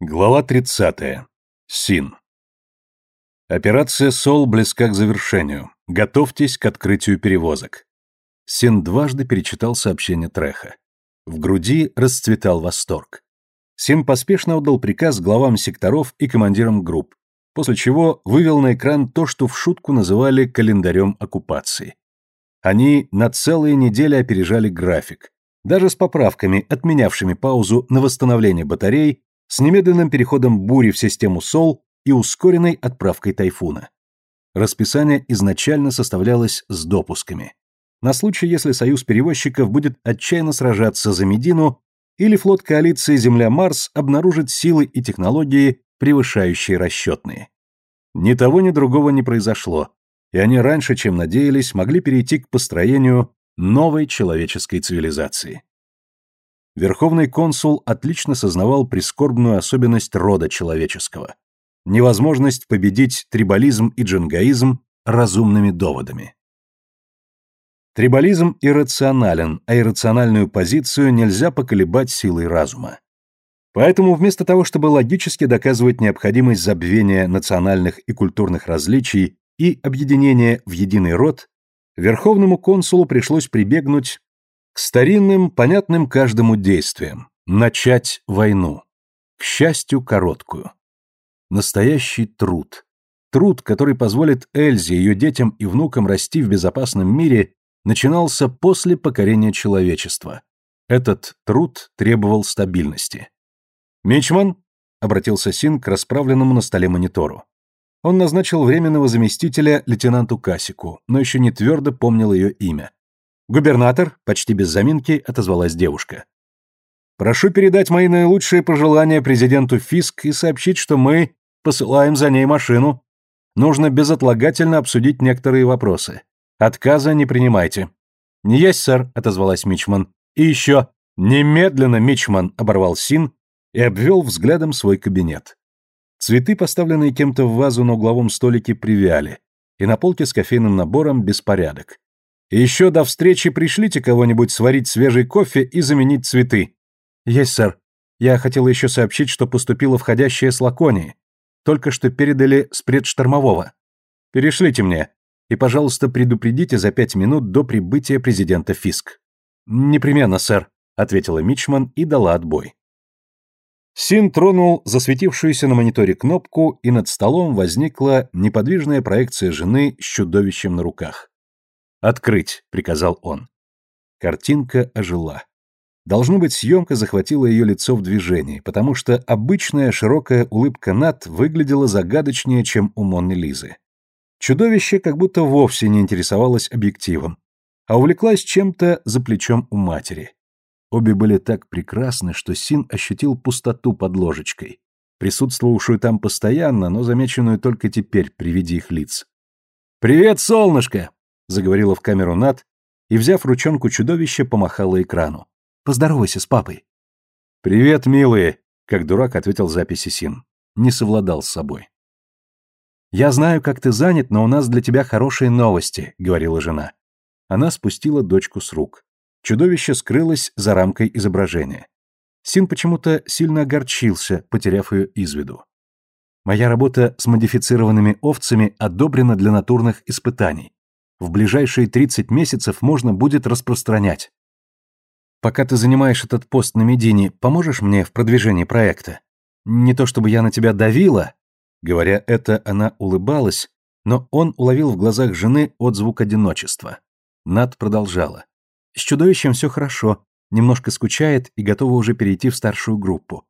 Глава 30. Син. Операция «Сол» близка к завершению. Готовьтесь к открытию перевозок. Син дважды перечитал сообщение Треха. В груди расцветал восторг. Син поспешно отдал приказ главам секторов и командирам групп, после чего вывел на экран то, что в шутку называли календарем оккупации. Они на целые недели опережали график, даже с поправками, отменявшими паузу на восстановление батарей с немедленным переходом бури в систему СОЛ и ускоренной отправкой тайфуна. Расписание изначально составлялось с допусками. На случай, если союз перевозчиков будет отчаянно сражаться за Медину или флот коалиции Земля-Марс обнаружит силы и технологии, превышающие расчетные. Ни того, ни другого не произошло, и они раньше, чем надеялись, могли перейти к построению новой человеческой цивилизации. Верховный консул отлично сознавал прискорбную особенность рода человеческого – невозможность победить трибализм и джингаизм разумными доводами. Трибализм иррационален, а иррациональную позицию нельзя поколебать силой разума. Поэтому вместо того, чтобы логически доказывать необходимость забвения национальных и культурных различий и объединения в единый род, Верховному консулу пришлось прибегнуть к старинным, понятным каждому действиям. Начать войну. К счастью, короткую. Настоящий труд. Труд, который позволит Эльзе, ее детям и внукам расти в безопасном мире, начинался после покорения человечества. Этот труд требовал стабильности. «Мичман?» — обратился Син к расправленному на столе монитору. Он назначил временного заместителя лейтенанту Касику, но еще не твердо помнил ее имя. «Губернатор», — почти без заминки отозвалась девушка. «Прошу передать мои наилучшие пожелания президенту Фиск и сообщить, что мы посылаем за ней машину. Нужно безотлагательно обсудить некоторые вопросы. Отказа не принимайте». «Не есть, сэр», — отозвалась Мичман. «И еще...» «Немедленно, Мичман», — оборвал Син и обвел взглядом свой кабинет. Цветы, поставленные кем-то в вазу на угловом столике, привяли, и на полке с кофейным набором беспорядок. Еще до встречи пришлите кого-нибудь сварить свежий кофе и заменить цветы. Есть, сэр. Я хотела еще сообщить, что поступило входящее с Лаконии. Только что передали с предштормового. Перешлите мне. И, пожалуйста, предупредите за пять минут до прибытия президента Фиск. Непременно, сэр, ответила Мичман и дала отбой. Син тронул засветившуюся на мониторе кнопку, и над столом возникла неподвижная проекция жены с чудовищем на руках. «Открыть», — приказал он. Картинка ожила. Должно быть, съемка захватила ее лицо в движении, потому что обычная широкая улыбка Нат выглядела загадочнее, чем у Монны Лизы. Чудовище как будто вовсе не интересовалось объективом, а увлеклась чем-то за плечом у матери. Обе были так прекрасны, что Син ощутил пустоту под ложечкой, присутствовавшую там постоянно, но замеченную только теперь при виде их лиц. «Привет, солнышко!» Заговорила в камеру Нат и, взяв ручонку чудовища, помахала экрану. «Поздоровайся с папой». «Привет, милые», — как дурак ответил записи Син. Не совладал с собой. «Я знаю, как ты занят, но у нас для тебя хорошие новости», — говорила жена. Она спустила дочку с рук. Чудовище скрылось за рамкой изображения. Син почему-то сильно огорчился, потеряв ее из виду. Моя работа с модифицированными овцами одобрена для натурных испытаний в ближайшие 30 месяцев можно будет распространять. Пока ты занимаешь этот пост на Медине, поможешь мне в продвижении проекта? Не то чтобы я на тебя давила. Говоря это, она улыбалась, но он уловил в глазах жены отзвук одиночества. Над продолжала. С чудовищем все хорошо, немножко скучает и готова уже перейти в старшую группу.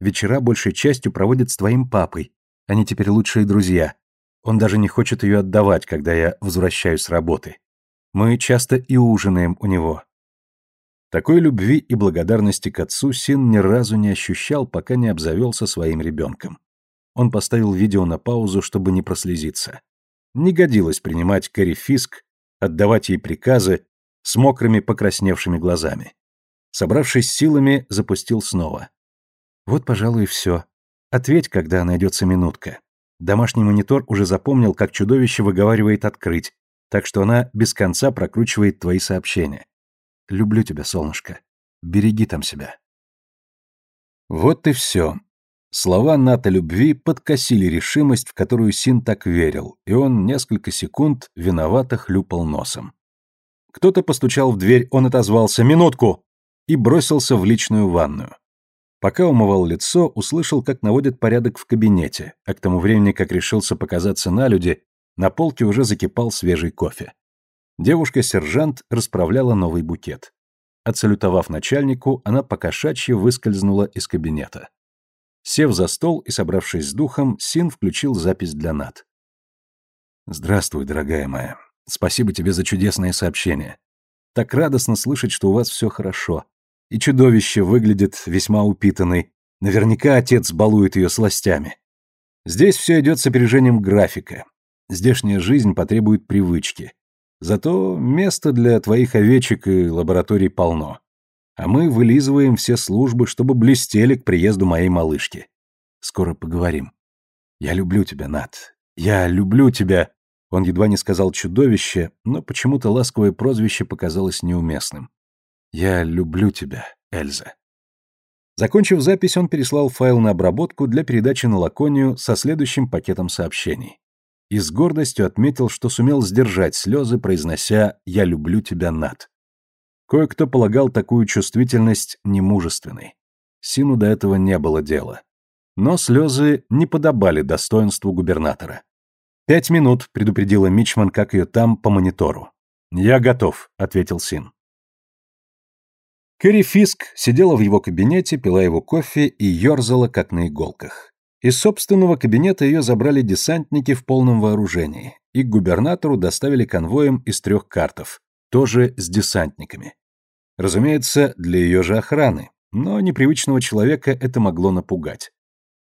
Вечера большей частью проводит с твоим папой. Они теперь лучшие друзья. Он даже не хочет ее отдавать, когда я возвращаюсь с работы. Мы часто и ужинаем у него. Такой любви и благодарности к отцу Син ни разу не ощущал, пока не обзавелся своим ребенком. Он поставил видео на паузу, чтобы не прослезиться. Не годилось принимать Кэрри Фиск, отдавать ей приказы с мокрыми покрасневшими глазами. Собравшись силами, запустил снова. «Вот, пожалуй, и все. Ответь, когда найдется минутка. Домашний монитор уже запомнил, как чудовище выговаривает «открыть», так что она без конца прокручивает твои сообщения. Люблю тебя, солнышко. Береги там себя. Вот и все. Слова Ната любви подкосили решимость, в которую Син так верил, и он несколько секунд виновато хлюпал носом. Кто-то постучал в дверь, он отозвался «Минутку!» и бросился в личную ванную. Пока умывал лицо, услышал, как наводят порядок в кабинете, а к тому времени, как решился показаться на люди, на полке уже закипал свежий кофе. Девушка-сержант расправляла новый букет. Отсалютовав начальнику, она покошачьи выскользнула из кабинета. Сев за стол и собравшись с духом, Син включил запись для Нат. «Здравствуй, дорогая моя. Спасибо тебе за чудесное сообщение. Так радостно слышать, что у вас все хорошо. И чудовище выглядит весьма упитанной. Наверняка отец балует ее сластями. Здесь все идет с опережением графика. Здешняя жизнь потребует привычки. Зато места для твоих овечек и лабораторий полно а мы вылизываем все службы, чтобы блестели к приезду моей малышки. Скоро поговорим. Я люблю тебя, Нат. Я люблю тебя. Он едва не сказал чудовище, но почему-то ласковое прозвище показалось неуместным. Я люблю тебя, Эльза. Закончив запись, он переслал файл на обработку для передачи на Лаконию со следующим пакетом сообщений. И с гордостью отметил, что сумел сдержать слезы, произнося «Я люблю тебя, Нат». Кое-кто полагал такую чувствительность немужественной. Сину до этого не было дела. Но слезы не подобали достоинству губернатора. «Пять минут», — предупредила Мичман, как ее там, по монитору. «Я готов», — ответил Син. Кэрри Фиск сидела в его кабинете, пила его кофе и ерзала, как на иголках. Из собственного кабинета ее забрали десантники в полном вооружении, и к губернатору доставили конвоем из трех картов, тоже с десантниками. Разумеется, для ее же охраны, но непривычного человека это могло напугать.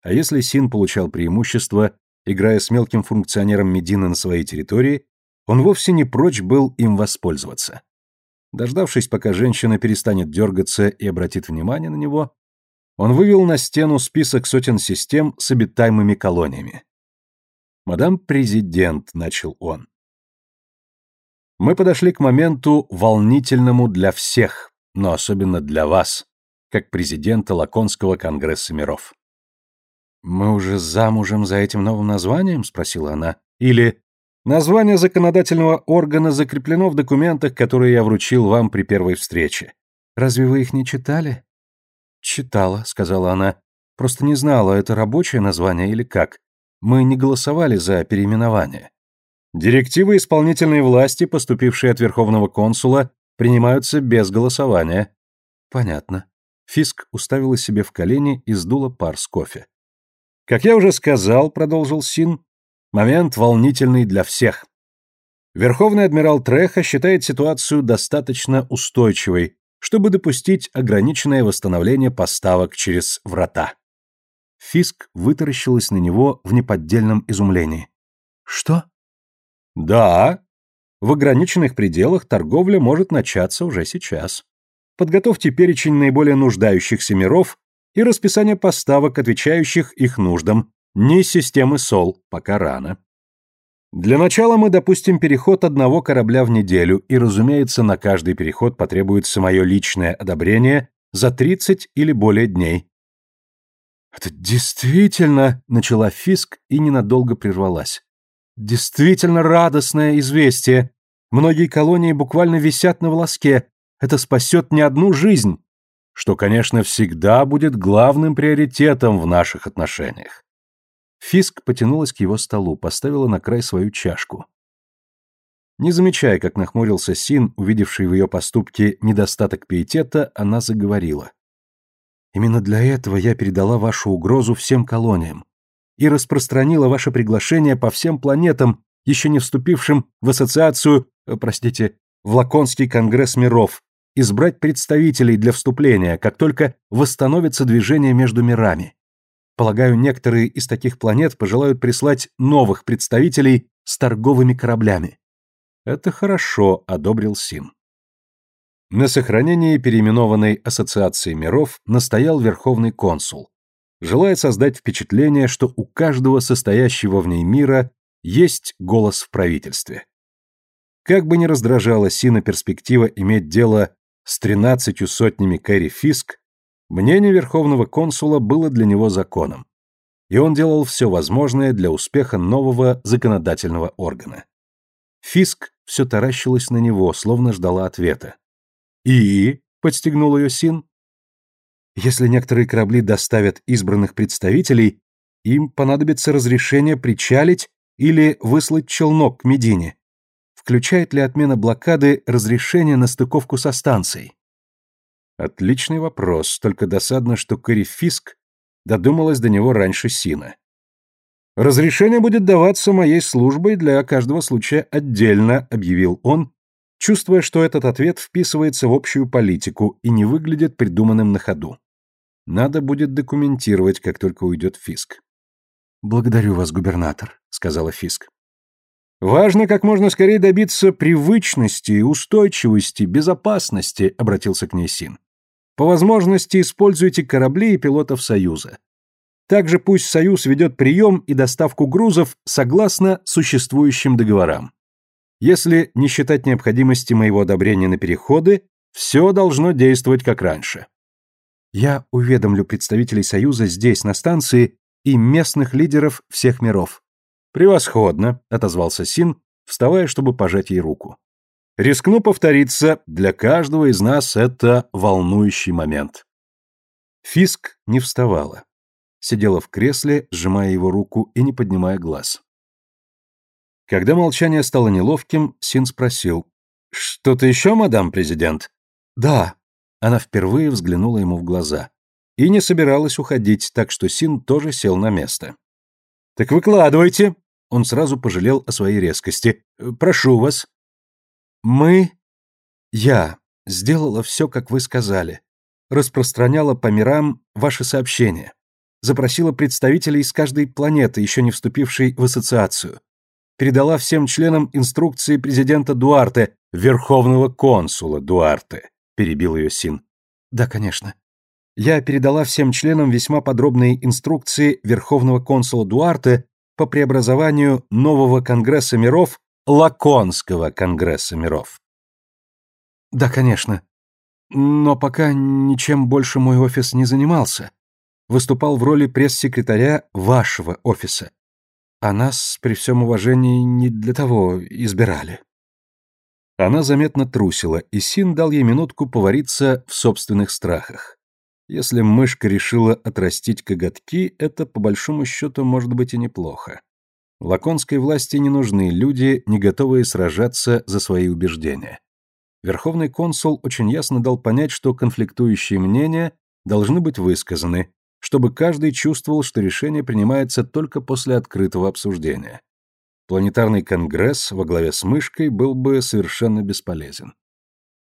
А если Син получал преимущество, играя с мелким функционером Медины на своей территории, он вовсе не прочь был им воспользоваться. Дождавшись, пока женщина перестанет дергаться и обратит внимание на него, он вывел на стену список сотен систем с обитаемыми колониями. «Мадам президент», — начал он, мы подошли к моменту волнительному для всех, но особенно для вас, как президента Лаконского конгресса миров. «Мы уже замужем за этим новым названием?» — спросила она. «Или название законодательного органа закреплено в документах, которые я вручил вам при первой встрече. Разве вы их не читали?» «Читала», — сказала она. «Просто не знала, это рабочее название или как. Мы не голосовали за переименование. Директивы исполнительной власти, поступившие от Верховного консула, принимаются без голосования. Понятно. Фиск уставила себе в колени и сдула пар с кофе. Как я уже сказал, продолжил Син, момент волнительный для всех. Верховный адмирал Треха считает ситуацию достаточно устойчивой, чтобы допустить ограниченное восстановление поставок через врата. Фиск вытаращилась на него в неподдельном изумлении. «Что?» Да, в ограниченных пределах торговля может начаться уже сейчас. Подготовьте перечень наиболее нуждающихся миров и расписание поставок, отвечающих их нуждам, не системы СОЛ, пока рано. Для начала мы допустим переход одного корабля в неделю, и, разумеется, на каждый переход потребуется мое личное одобрение за 30 или более дней. «Это действительно...» — начала Фиск и ненадолго прервалась. Действительно радостное известие. Многие колонии буквально висят на волоске. Это спасет не одну жизнь. Что, конечно, всегда будет главным приоритетом в наших отношениях. Фиск потянулась к его столу, поставила на край свою чашку. Не замечая, как нахмурился Син, увидевший в ее поступке недостаток пиетета, она заговорила. «Именно для этого я передала вашу угрозу всем колониям и распространила ваше приглашение по всем планетам, еще не вступившим в ассоциацию, э, простите, в Лаконский конгресс миров, избрать представителей для вступления, как только восстановится движение между мирами. Полагаю, некоторые из таких планет пожелают прислать новых представителей с торговыми кораблями. Это хорошо, одобрил Син. На сохранении переименованной Ассоциации миров настоял Верховный консул, желая создать впечатление, что у каждого состоящего в ней мира есть голос в правительстве. Как бы ни раздражала Сина перспектива иметь дело с тринадцатью сотнями Кэрри Фиск, Мнение верховного консула было для него законом, и он делал все возможное для успеха нового законодательного органа. Фиск все таращилась на него, словно ждала ответа. «И?» — подстегнул ее Син. «Если некоторые корабли доставят избранных представителей, им понадобится разрешение причалить или выслать челнок к Медине. Включает ли отмена блокады разрешение на стыковку со станцией?» Отличный вопрос, только досадно, что Кэрри Фиск додумалась до него раньше Сина. «Разрешение будет даваться моей службой для каждого случая отдельно», — объявил он, чувствуя, что этот ответ вписывается в общую политику и не выглядит придуманным на ходу. Надо будет документировать, как только уйдет Фиск. «Благодарю вас, губернатор», — сказала Фиск. «Важно как можно скорее добиться привычности, устойчивости, безопасности», — обратился к ней Син. «По возможности используйте корабли и пилотов Союза. Также пусть Союз ведет прием и доставку грузов согласно существующим договорам. Если не считать необходимости моего одобрения на переходы, все должно действовать как раньше. Я уведомлю представителей Союза здесь, на станции, и местных лидеров всех миров. Превосходно, отозвался Син, вставая, чтобы пожать ей руку. Рискну повториться, для каждого из нас это волнующий момент. Фиск не вставала сидела в кресле, сжимая его руку и не поднимая глаз. Когда молчание стало неловким, Син спросил. «Что-то еще, мадам президент?» «Да». Она впервые взглянула ему в глаза. И не собиралась уходить, так что Син тоже сел на место. «Так выкладывайте!» Он сразу пожалел о своей резкости. «Прошу вас». «Мы...» «Я...» сделала все, как вы сказали. Распространяла по мирам ваши сообщения запросила представителей из каждой планеты, еще не вступившей в ассоциацию. Передала всем членам инструкции президента Дуарте, верховного консула Дуарте, перебил ее Син. Да, конечно. Я передала всем членам весьма подробные инструкции верховного консула Дуарте по преобразованию нового Конгресса миров Лаконского Конгресса миров. Да, конечно. Но пока ничем больше мой офис не занимался выступал в роли пресс-секретаря вашего офиса. А нас, при всем уважении, не для того избирали. Она заметно трусила, и Син дал ей минутку повариться в собственных страхах. Если мышка решила отрастить коготки, это, по большому счету, может быть и неплохо. Лаконской власти не нужны люди, не готовые сражаться за свои убеждения. Верховный консул очень ясно дал понять, что конфликтующие мнения должны быть высказаны, чтобы каждый чувствовал, что решение принимается только после открытого обсуждения. Планетарный конгресс во главе с мышкой был бы совершенно бесполезен.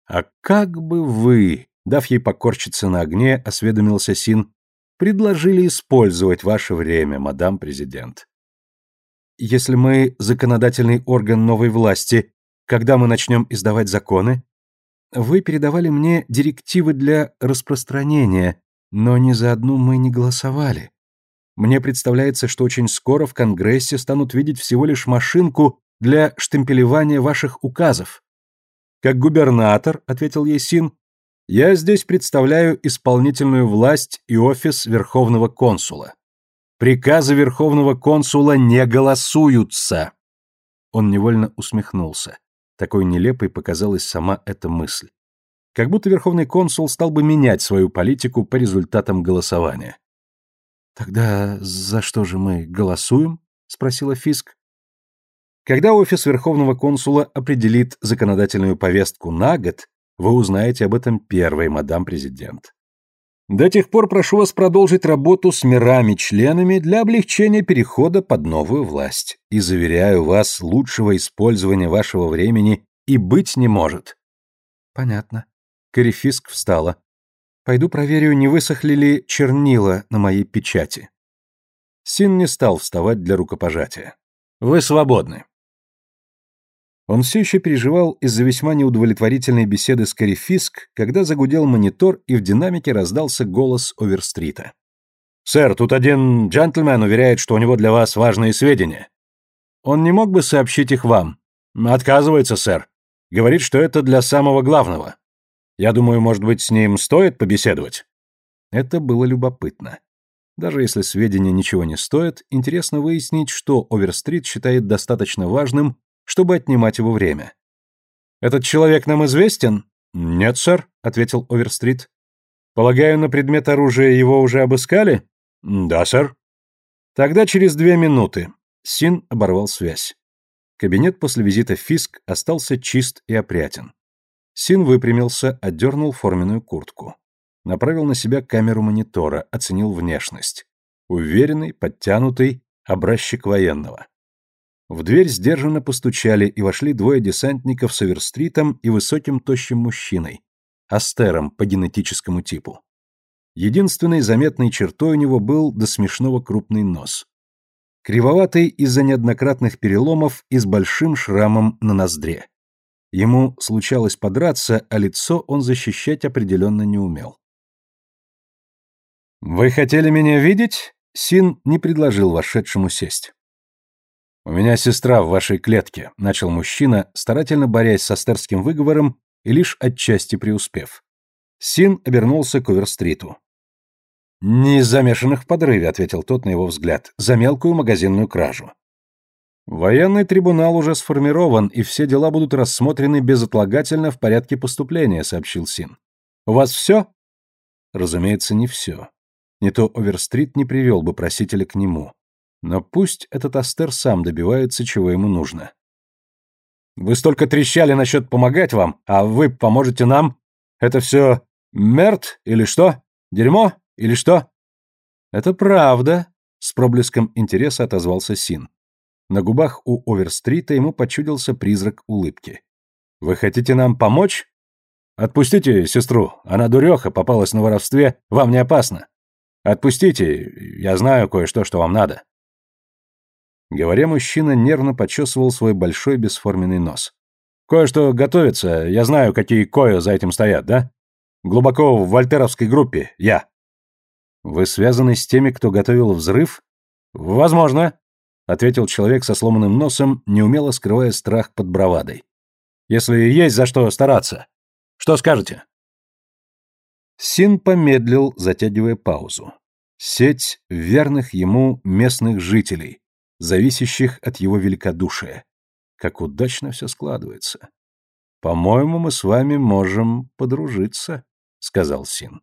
«А как бы вы, дав ей покорчиться на огне, осведомился Син, предложили использовать ваше время, мадам президент?» «Если мы законодательный орган новой власти, когда мы начнем издавать законы, вы передавали мне директивы для распространения, но ни за одну мы не голосовали. Мне представляется, что очень скоро в Конгрессе станут видеть всего лишь машинку для штемпелевания ваших указов. Как губернатор, ответил Есин, я здесь представляю исполнительную власть и офис Верховного консула. Приказы Верховного консула не голосуются. Он невольно усмехнулся. Такой нелепой показалась сама эта мысль. Как будто верховный консул стал бы менять свою политику по результатам голосования. «Тогда за что же мы голосуем?» — спросила Фиск. «Когда офис верховного консула определит законодательную повестку на год, вы узнаете об этом первой, мадам президент. До тех пор прошу вас продолжить работу с мирами-членами для облегчения перехода под новую власть. И заверяю вас, лучшего использования вашего времени и быть не может». «Понятно», Корифиск встала. «Пойду проверю, не высохли ли чернила на моей печати». Син не стал вставать для рукопожатия. «Вы свободны». Он все еще переживал из-за весьма неудовлетворительной беседы с Корифиск, когда загудел монитор и в динамике раздался голос Оверстрита. «Сэр, тут один джентльмен уверяет, что у него для вас важные сведения. Он не мог бы сообщить их вам?» «Отказывается, сэр. Говорит, что это для самого главного. Я думаю, может быть, с ним стоит побеседовать?» Это было любопытно. Даже если сведения ничего не стоят, интересно выяснить, что Оверстрит считает достаточно важным, чтобы отнимать его время. «Этот человек нам известен?» «Нет, сэр», — ответил Оверстрит. «Полагаю, на предмет оружия его уже обыскали?» «Да, сэр». «Тогда через две минуты». Син оборвал связь. Кабинет после визита Фиск остался чист и опрятен. Син выпрямился, отдернул форменную куртку. Направил на себя камеру монитора, оценил внешность. Уверенный, подтянутый, образчик военного. В дверь сдержанно постучали, и вошли двое десантников с оверстритом и высоким тощим мужчиной, астером по генетическому типу. Единственной заметной чертой у него был до смешного крупный нос. Кривоватый из-за неоднократных переломов и с большим шрамом на ноздре. Ему случалось подраться, а лицо он защищать определенно не умел. «Вы хотели меня видеть?» Син не предложил вошедшему сесть. «У меня сестра в вашей клетке», — начал мужчина, старательно борясь с астерским выговором и лишь отчасти преуспев. Син обернулся к Оверстриту. «Не из замешанных в подрыве», — ответил тот на его взгляд, — «за мелкую магазинную кражу». «Военный трибунал уже сформирован, и все дела будут рассмотрены безотлагательно в порядке поступления», — сообщил Син. «У вас все?» Разумеется, не все. Не то Оверстрит не привел бы просителя к нему. Но пусть этот Астер сам добивается, чего ему нужно. Вы столько трещали насчет помогать вам, а вы поможете нам? Это все мерт или что? Дерьмо или что? Это правда, с проблеском интереса отозвался Син. На губах у Оверстрита ему почудился призрак улыбки. Вы хотите нам помочь? Отпустите сестру, она дуреха, попалась на воровстве, вам не опасно. Отпустите, я знаю кое-что, что вам надо. Говоря, мужчина нервно почесывал свой большой бесформенный нос. «Кое-что готовится, я знаю, какие кое за этим стоят, да? Глубоко в вольтеровской группе, я». «Вы связаны с теми, кто готовил взрыв?» «Возможно», — ответил человек со сломанным носом, неумело скрывая страх под бравадой. «Если есть за что стараться. Что скажете?» Син помедлил, затягивая паузу. Сеть верных ему местных жителей, зависящих от его великодушия. Как удачно все складывается. По-моему, мы с вами можем подружиться, сказал Син.